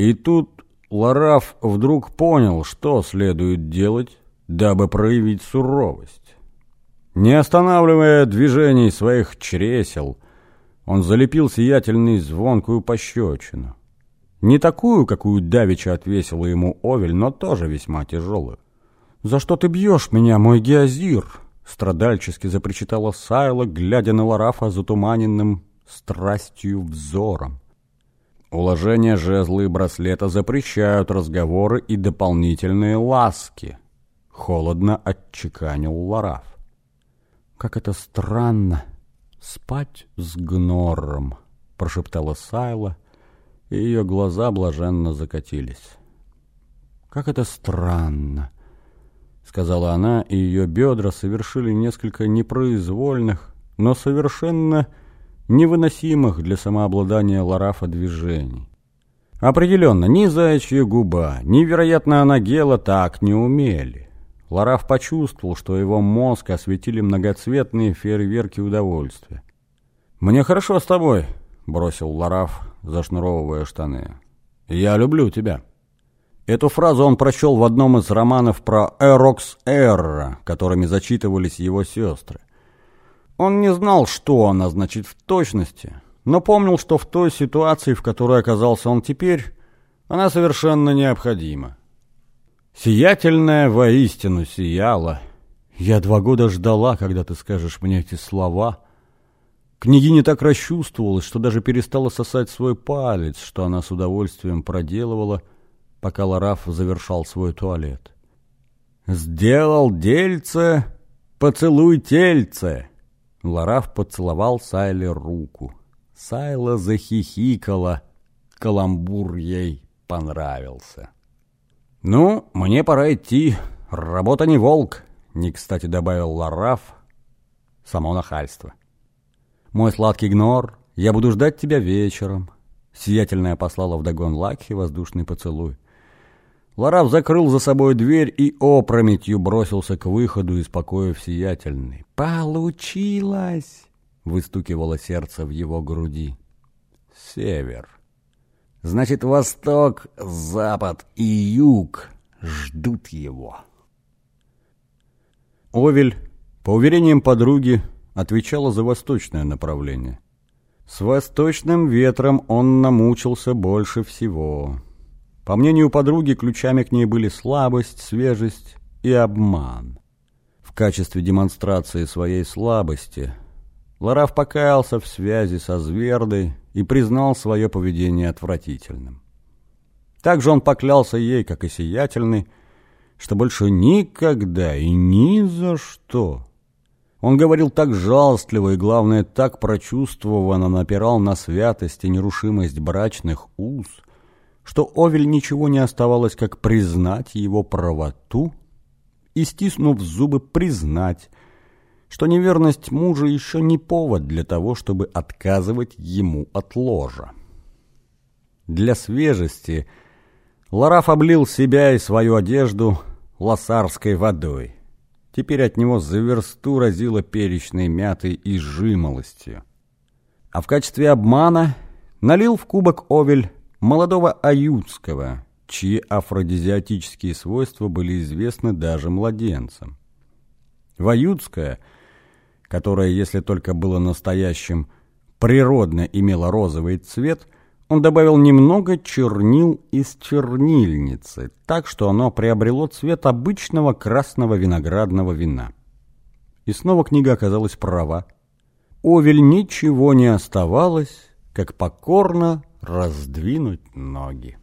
И тут Лараф вдруг понял, что следует делать, дабы проявить суровость. Не останавливая движений своих чресел, он залепил сиятельный звонкую пощечину. Не такую, какую давеча отвесила ему Овель, но тоже весьма тяжелую. «За что ты бьешь меня, мой Геозир?» Страдальчески запричитала Сайла, глядя на Ларафа затуманенным страстью взором. Уложение жезла и браслета запрещают разговоры и дополнительные ласки. Холодно отчеканил Лараф. «Как это странно! Спать с гнором!» прошептала Сайла, и ее глаза блаженно закатились. «Как это странно!» сказала она, и ее бедра совершили несколько непроизвольных, но совершенно невыносимых для самообладания Ларафа движений. Определенно, ни заячья губа, ни, вероятно, Анагела так не умели. Лараф почувствовал, что его мозг осветили многоцветные фейерверки удовольствия. «Мне хорошо с тобой», — бросил Лараф, зашнуровывая штаны. «Я люблю тебя». Эту фразу он прочел в одном из романов про Эрокс Эрра, которыми зачитывались его сестры. Он не знал, что она значит в точности, но помнил, что в той ситуации, в которой оказался он теперь, она совершенно необходима. Сиятельная воистину сияла. Я два года ждала, когда ты скажешь мне эти слова. Княгиня так расчувствовалась, что даже перестала сосать свой палец, что она с удовольствием проделывала, пока Лараф завершал свой туалет. «Сделал дельце, поцелуй тельце!» Лараф поцеловал Сайле руку. Сайла захихикала. Каламбур ей понравился. «Ну, мне пора идти. Работа не волк», — не кстати добавил Лараф. Само нахальство. «Мой сладкий гнор, я буду ждать тебя вечером». Сиятельная послала вдогон Лакхи воздушный поцелуй. Лараф закрыл за собой дверь и опрометью бросился к выходу из покоев сиятельный. «Получилось!» — выстукивало сердце в его груди. «Север. Значит, восток, запад и юг ждут его». Овель, по уверениям подруги, отвечала за восточное направление. С восточным ветром он намучился больше всего. По мнению подруги, ключами к ней были слабость, свежесть и обман. В качестве демонстрации своей слабости Лараф покаялся в связи со Звердой и признал свое поведение отвратительным. Также он поклялся ей, как и сиятельный, что больше никогда и ни за что. Он говорил так жалостливо и, главное, так прочувствованно напирал на святость и нерушимость брачных уз – что Овель ничего не оставалось, как признать его правоту и, стиснув зубы, признать, что неверность мужа еще не повод для того, чтобы отказывать ему от ложа. Для свежести Лараф облил себя и свою одежду лосарской водой. Теперь от него за версту разило перечной мятой и жимолостью. А в качестве обмана налил в кубок Овель молодого аютского, чьи афродизиатические свойства были известны даже младенцам. Ваютское, которое, если только было настоящим, природно имело розовый цвет, он добавил немного чернил из чернильницы, так что оно приобрело цвет обычного красного виноградного вина. И снова книга оказалась права. Овель ничего не оставалось, как покорно раздвинуть ноги.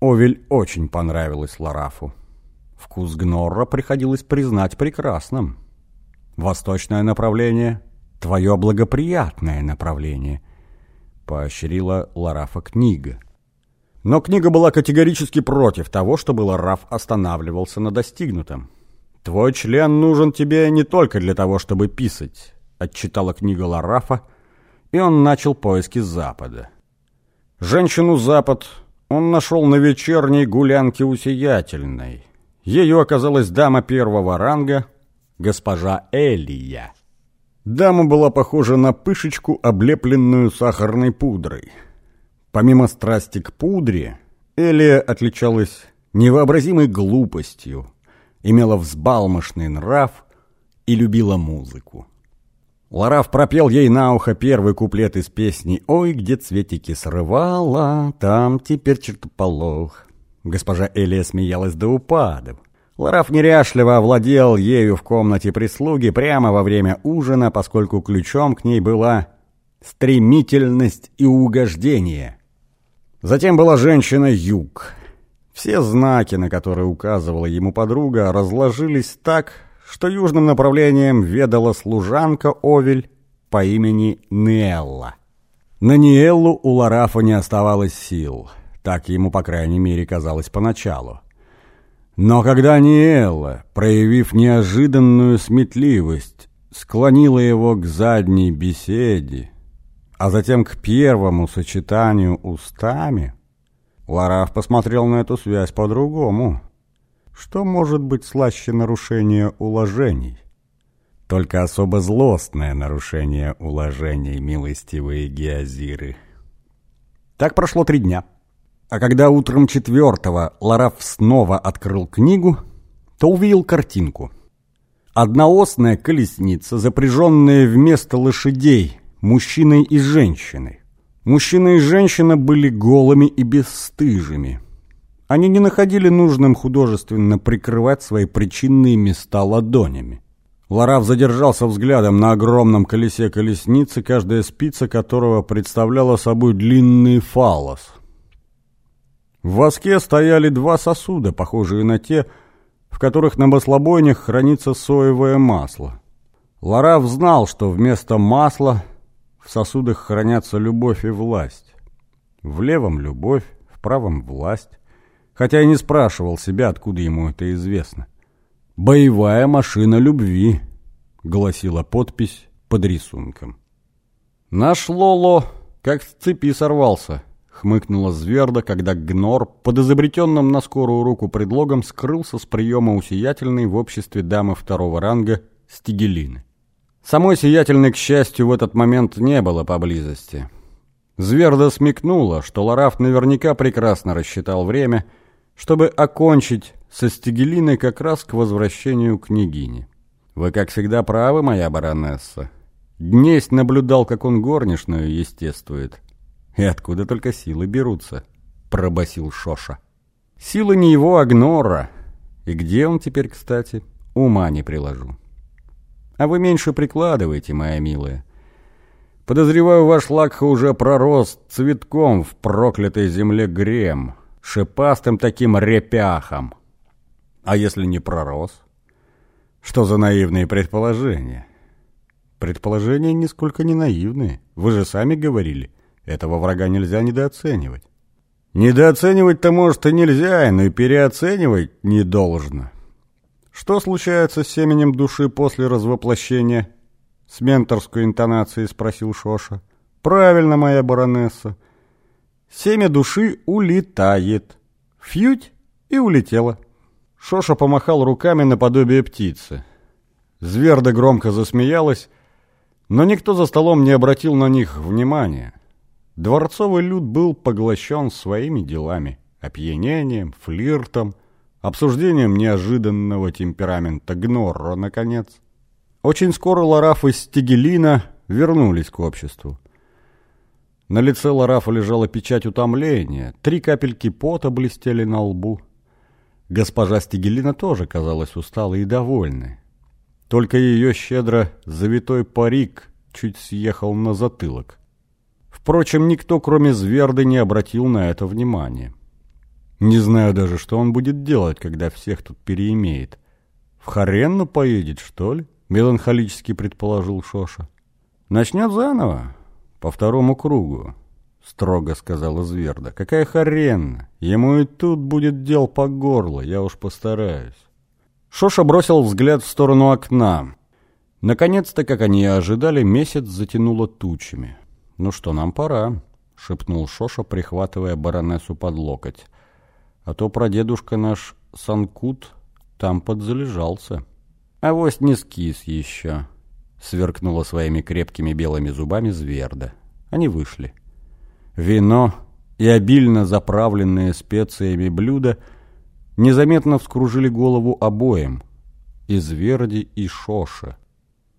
Овель очень понравилась Ларафу. Вкус Гнорра приходилось признать прекрасным. Восточное направление — твое благоприятное направление, — поощрила Ларафа книга. Но книга была категорически против того, чтобы Лараф останавливался на достигнутом. «Твой член нужен тебе не только для того, чтобы писать», — отчитала книга Ларафа, и он начал поиски Запада. Женщину Запад он нашел на вечерней гулянке у Сиятельной. Ею оказалась дама первого ранга, госпожа Элия. Дама была похожа на пышечку, облепленную сахарной пудрой. Помимо страсти к пудре, Элия отличалась невообразимой глупостью, имела взбалмошный нрав и любила музыку. Лараф пропел ей на ухо первый куплет из песни «Ой, где цветики срывала, там теперь чертополох». Госпожа Элия смеялась до упадов. Лараф неряшливо овладел ею в комнате прислуги прямо во время ужина, поскольку ключом к ней была стремительность и угождение. Затем была женщина Юг. Все знаки, на которые указывала ему подруга, разложились так, что южным направлением ведала служанка Овель по имени Ниэлла. На Ниэллу у Ларафа не оставалось сил. Так ему, по крайней мере, казалось поначалу. Но когда Ниэлла, проявив неожиданную сметливость, склонила его к задней беседе, а затем к первому сочетанию устами, Лараф посмотрел на эту связь по-другому. Что может быть слаще нарушения уложений? Только особо злостное нарушение уложений, милостивые геозиры. Так прошло три дня. А когда утром четвертого Лараф снова открыл книгу, то увидел картинку. Одноосная колесница, запряженная вместо лошадей мужчиной и женщиной. Мужчина и женщина были голыми и бесстыжими. Они не находили нужным художественно прикрывать свои причинные места ладонями. Лараф задержался взглядом на огромном колесе колесницы, каждая спица которого представляла собой длинный фалос. В воске стояли два сосуда, похожие на те, в которых на маслобойнях хранится соевое масло. Лараф знал, что вместо масла в сосудах хранятся любовь и власть. В левом — любовь, в правом — власть хотя и не спрашивал себя, откуда ему это известно. «Боевая машина любви», — гласила подпись под рисунком. «Наш Лоло как с цепи сорвался», — хмыкнула Зверда, когда Гнор под изобретенным на скорую руку предлогом скрылся с приема у Сиятельной в обществе дамы второго ранга Стигелины. Самой Сиятельной, к счастью, в этот момент не было поблизости. Зверда смекнула, что Лараф наверняка прекрасно рассчитал время — чтобы окончить со Стигелиной как раз к возвращению княгини. Вы, как всегда, правы, моя баронесса. Днесь наблюдал, как он горничную естествует. И откуда только силы берутся, пробасил Шоша. Силы не его, а Гнора. И где он теперь, кстати, ума не приложу. А вы меньше прикладывайте, моя милая. Подозреваю, ваш лакха уже пророс цветком в проклятой земле Грем — шипастым таким репяхом. А если не пророс? Что за наивные предположения? Предположения нисколько не наивные. Вы же сами говорили, этого врага нельзя недооценивать. Недооценивать-то, может, и нельзя, но и переоценивать не должно. Что случается с семенем души после развоплощения? С менторской интонацией спросил Шоша. Правильно, моя баронесса. Семя души улетает. Фьють и улетело. Шоша помахал руками наподобие птицы. Зверда громко засмеялась, но никто за столом не обратил на них внимания. Дворцовый люд был поглощен своими делами, опьянением, флиртом, обсуждением неожиданного темперамента Гнорро, наконец. Очень скоро Лараф и Стигелина вернулись к обществу. На лице Ларафа лежала печать утомления, три капельки пота блестели на лбу. Госпожа Стигелина тоже казалась усталой и довольной. Только ее щедро завитой парик чуть съехал на затылок. Впрочем, никто, кроме Зверды, не обратил на это внимания. Не знаю даже, что он будет делать, когда всех тут переимеет. В Харенну поедет, что ли? Меланхолически предположил Шоша. Начнет заново, по второму кругу, строго сказала Зверда. Какая хрен! Ему и тут будет дел по горло, я уж постараюсь. Шоша бросил взгляд в сторону окна. Наконец-то, как они и ожидали, месяц затянуло тучами. «Ну что, нам пора», — шепнул Шоша, прихватывая баронессу под локоть. «А то прадедушка наш Санкут там подзалежался. Авось не скис еще». Сверкнула своими крепкими белыми зубами Зверда. Они вышли. Вино и обильно заправленные специями блюда незаметно вскружили голову обоим, и Зверди, и Шоша.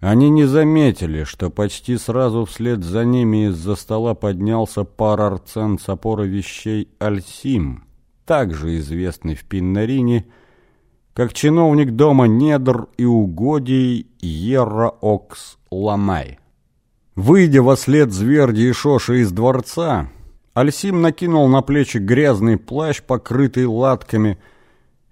Они не заметили, что почти сразу вслед за ними из-за стола поднялся пар арцен с опоры вещей Альсим, также известный в Пиннарине, как чиновник дома недр и угодий Ерра Окс Ламай. Выйдя во след Зверди и Шоши из дворца, Альсим накинул на плечи грязный плащ, покрытый латками,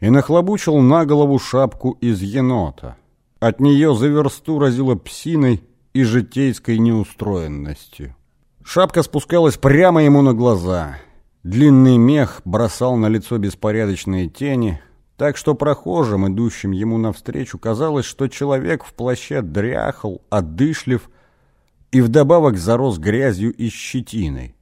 и нахлобучил на голову шапку из енота. От нее за версту разило псиной и житейской неустроенностью. Шапка спускалась прямо ему на глаза. Длинный мех бросал на лицо беспорядочные тени, так что прохожим, идущим ему навстречу, казалось, что человек в плаще дряхал, одышлив и вдобавок зарос грязью и щетиной.